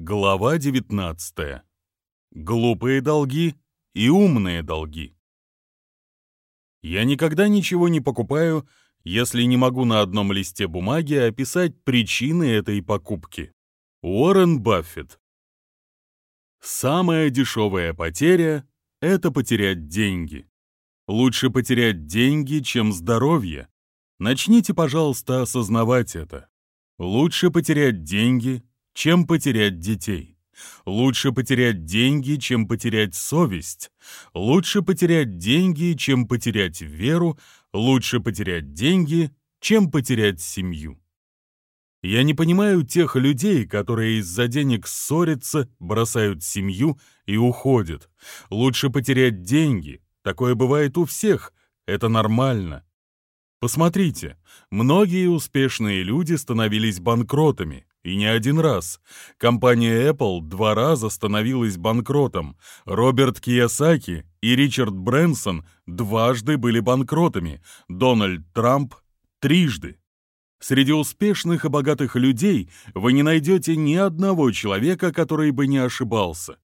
Глава 19. Глупые долги и умные долги. Я никогда ничего не покупаю, если не могу на одном листе бумаги описать причины этой покупки. Уоррен Баффет. Самая дешевая потеря — это потерять деньги. Лучше потерять деньги, чем здоровье. Начните, пожалуйста, осознавать это. Лучше потерять деньги, чем потерять детей. Лучше потерять деньги, чем потерять совесть. Лучше потерять деньги, чем потерять веру. Лучше потерять деньги, чем потерять семью. Я не понимаю тех людей, которые из-за денег ссорятся, бросают семью и уходят. Лучше потерять деньги. Такое бывает у всех. Это нормально. Посмотрите, многие успешные люди становились банкротами, и не один раз. Компания Apple два раза становилась банкротом. Роберт Киясаки и Ричард Брэнсон дважды были банкротами. Дональд Трамп — трижды. Среди успешных и богатых людей вы не найдете ни одного человека, который бы не ошибался.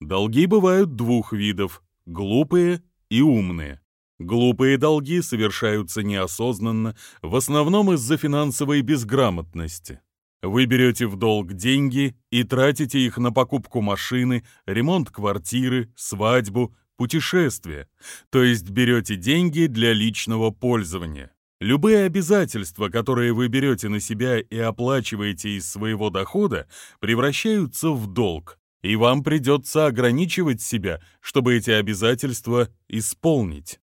Долги бывают двух видов — глупые и умные. Глупые долги совершаются неосознанно, в основном из-за финансовой безграмотности. Вы берете в долг деньги и тратите их на покупку машины, ремонт квартиры, свадьбу, путешествия, то есть берете деньги для личного пользования. Любые обязательства, которые вы берете на себя и оплачиваете из своего дохода, превращаются в долг, и вам придется ограничивать себя, чтобы эти обязательства исполнить.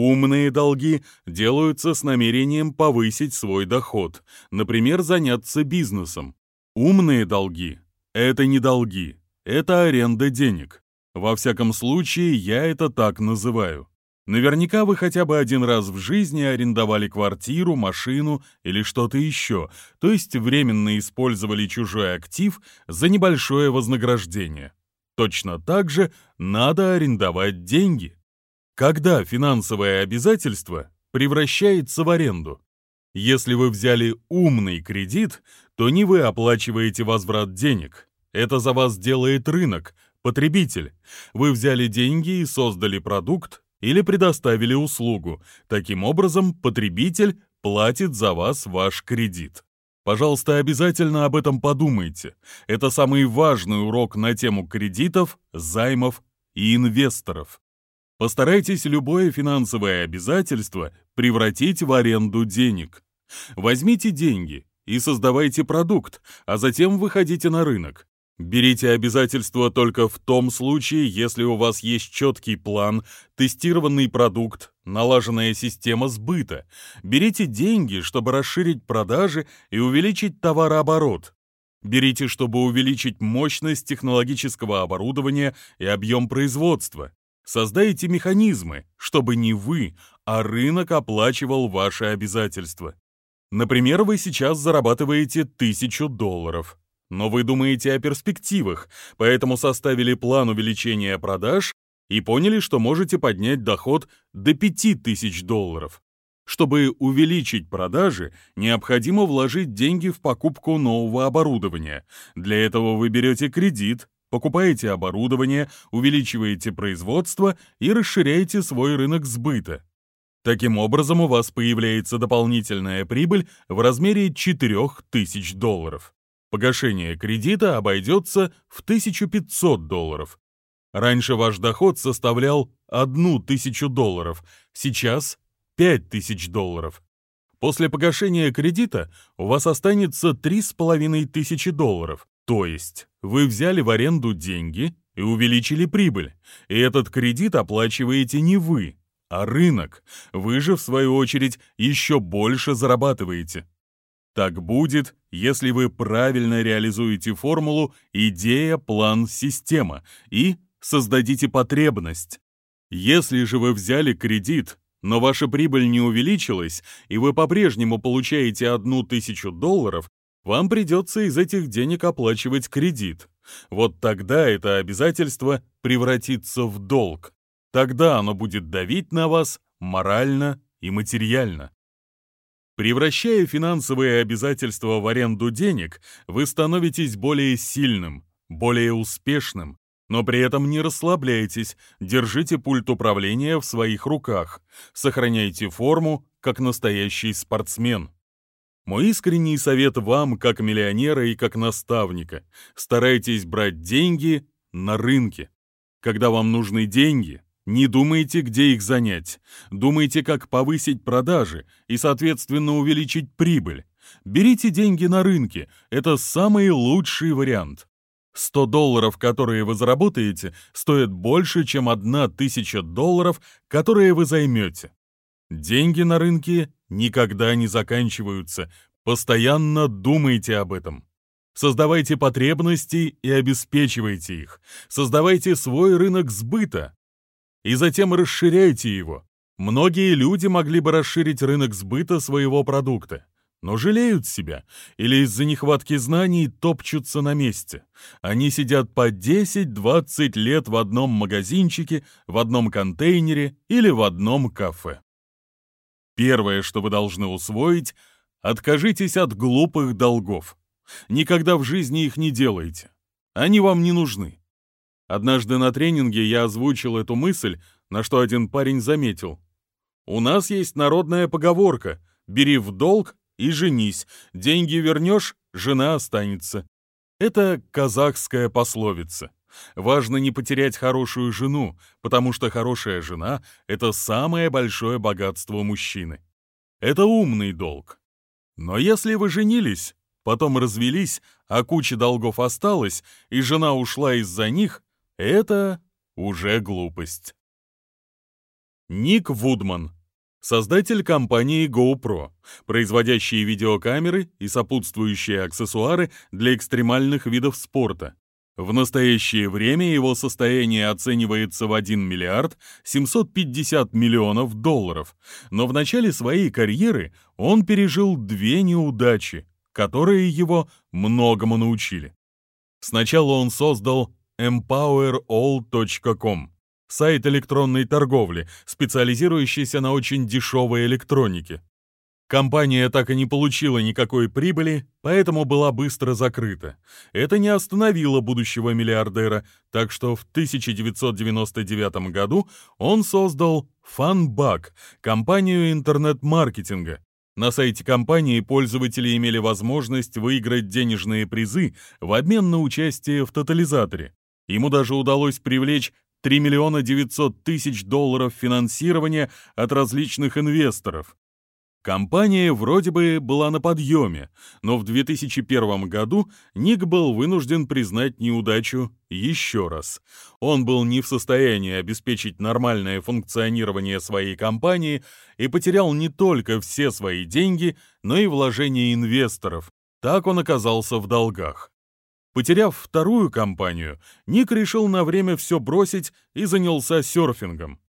Умные долги делаются с намерением повысить свой доход, например, заняться бизнесом. Умные долги — это не долги, это аренда денег. Во всяком случае, я это так называю. Наверняка вы хотя бы один раз в жизни арендовали квартиру, машину или что-то еще, то есть временно использовали чужой актив за небольшое вознаграждение. Точно так же надо арендовать деньги когда финансовое обязательство превращается в аренду. Если вы взяли умный кредит, то не вы оплачиваете возврат денег. Это за вас делает рынок, потребитель. Вы взяли деньги и создали продукт или предоставили услугу. Таким образом, потребитель платит за вас ваш кредит. Пожалуйста, обязательно об этом подумайте. Это самый важный урок на тему кредитов, займов и инвесторов. Постарайтесь любое финансовое обязательство превратить в аренду денег. Возьмите деньги и создавайте продукт, а затем выходите на рынок. Берите обязательства только в том случае, если у вас есть четкий план, тестированный продукт, налаженная система сбыта. Берите деньги, чтобы расширить продажи и увеличить товарооборот. Берите, чтобы увеличить мощность технологического оборудования и объем производства. Создайте механизмы, чтобы не вы, а рынок оплачивал ваши обязательства. Например, вы сейчас зарабатываете тысячу долларов, но вы думаете о перспективах, поэтому составили план увеличения продаж и поняли, что можете поднять доход до 5000 долларов. Чтобы увеличить продажи, необходимо вложить деньги в покупку нового оборудования. Для этого вы берете кредит, покупаете оборудование, увеличиваете производство и расширяете свой рынок сбыта. Таким образом, у вас появляется дополнительная прибыль в размере 4000 долларов. Погашение кредита обойдется в 1500 долларов. Раньше ваш доход составлял 1000 долларов, сейчас 5000 долларов. После погашения кредита у вас останется 3500 долларов, то есть вы взяли в аренду деньги и увеличили прибыль, и этот кредит оплачиваете не вы, а рынок. Вы же, в свою очередь, еще больше зарабатываете. Так будет, если вы правильно реализуете формулу «идея, план, система» и создадите потребность. Если же вы взяли кредит, но ваша прибыль не увеличилась, и вы по-прежнему получаете одну тысячу долларов, вам придется из этих денег оплачивать кредит. Вот тогда это обязательство превратится в долг. Тогда оно будет давить на вас морально и материально. Превращая финансовые обязательства в аренду денег, вы становитесь более сильным, более успешным, но при этом не расслабляйтесь, держите пульт управления в своих руках, сохраняйте форму, как настоящий спортсмен. Мой искренний совет вам, как миллионера и как наставника, старайтесь брать деньги на рынке. Когда вам нужны деньги, не думайте, где их занять. Думайте, как повысить продажи и, соответственно, увеличить прибыль. Берите деньги на рынке, это самый лучший вариант. 100 долларов, которые вы заработаете, стоят больше, чем 1000 долларов, которые вы займете. Деньги на рынке никогда не заканчиваются. Постоянно думайте об этом. Создавайте потребности и обеспечивайте их. Создавайте свой рынок сбыта. И затем расширяйте его. Многие люди могли бы расширить рынок сбыта своего продукта но жалеют себя или из-за нехватки знаний топчутся на месте. Они сидят по 10-20 лет в одном магазинчике, в одном контейнере или в одном кафе. Первое, что вы должны усвоить — откажитесь от глупых долгов. Никогда в жизни их не делайте. Они вам не нужны. Однажды на тренинге я озвучил эту мысль, на что один парень заметил. «У нас есть народная поговорка — бери в долг, и женись. Деньги вернешь, жена останется. Это казахская пословица. Важно не потерять хорошую жену, потому что хорошая жена — это самое большое богатство мужчины. Это умный долг. Но если вы женились, потом развелись, а куча долгов осталась, и жена ушла из-за них, это уже глупость. Ник Вудман Создатель компании GoPro, производящие видеокамеры и сопутствующие аксессуары для экстремальных видов спорта. В настоящее время его состояние оценивается в 1 миллиард 750 миллионов долларов, но в начале своей карьеры он пережил две неудачи, которые его многому научили. Сначала он создал empowerall.com, сайт электронной торговли, специализирующийся на очень дешевой электронике. Компания так и не получила никакой прибыли, поэтому была быстро закрыта. Это не остановило будущего миллиардера, так что в 1999 году он создал FunBug, компанию интернет-маркетинга. На сайте компании пользователи имели возможность выиграть денежные призы в обмен на участие в тотализаторе. Ему даже удалось привлечь 3 миллиона 900 тысяч долларов финансирования от различных инвесторов. Компания вроде бы была на подъеме, но в 2001 году Ник был вынужден признать неудачу еще раз. Он был не в состоянии обеспечить нормальное функционирование своей компании и потерял не только все свои деньги, но и вложения инвесторов. Так он оказался в долгах. Потеряв вторую компанию, Ник решил на время все бросить и занялся серфингом.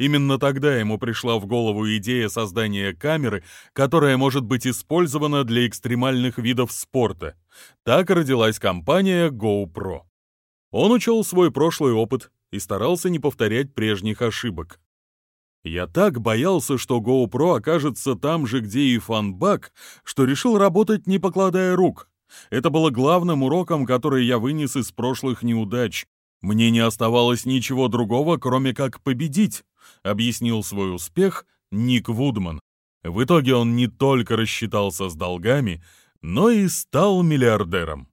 Именно тогда ему пришла в голову идея создания камеры, которая может быть использована для экстремальных видов спорта. Так родилась компания GoPro. Он учел свой прошлый опыт и старался не повторять прежних ошибок. Я так боялся, что GoPro окажется там же, где и фанбак, что решил работать, не покладая рук. Это было главным уроком, который я вынес из прошлых неудач. Мне не оставалось ничего другого, кроме как победить, объяснил свой успех Ник Вудман. В итоге он не только рассчитался с долгами, но и стал миллиардером.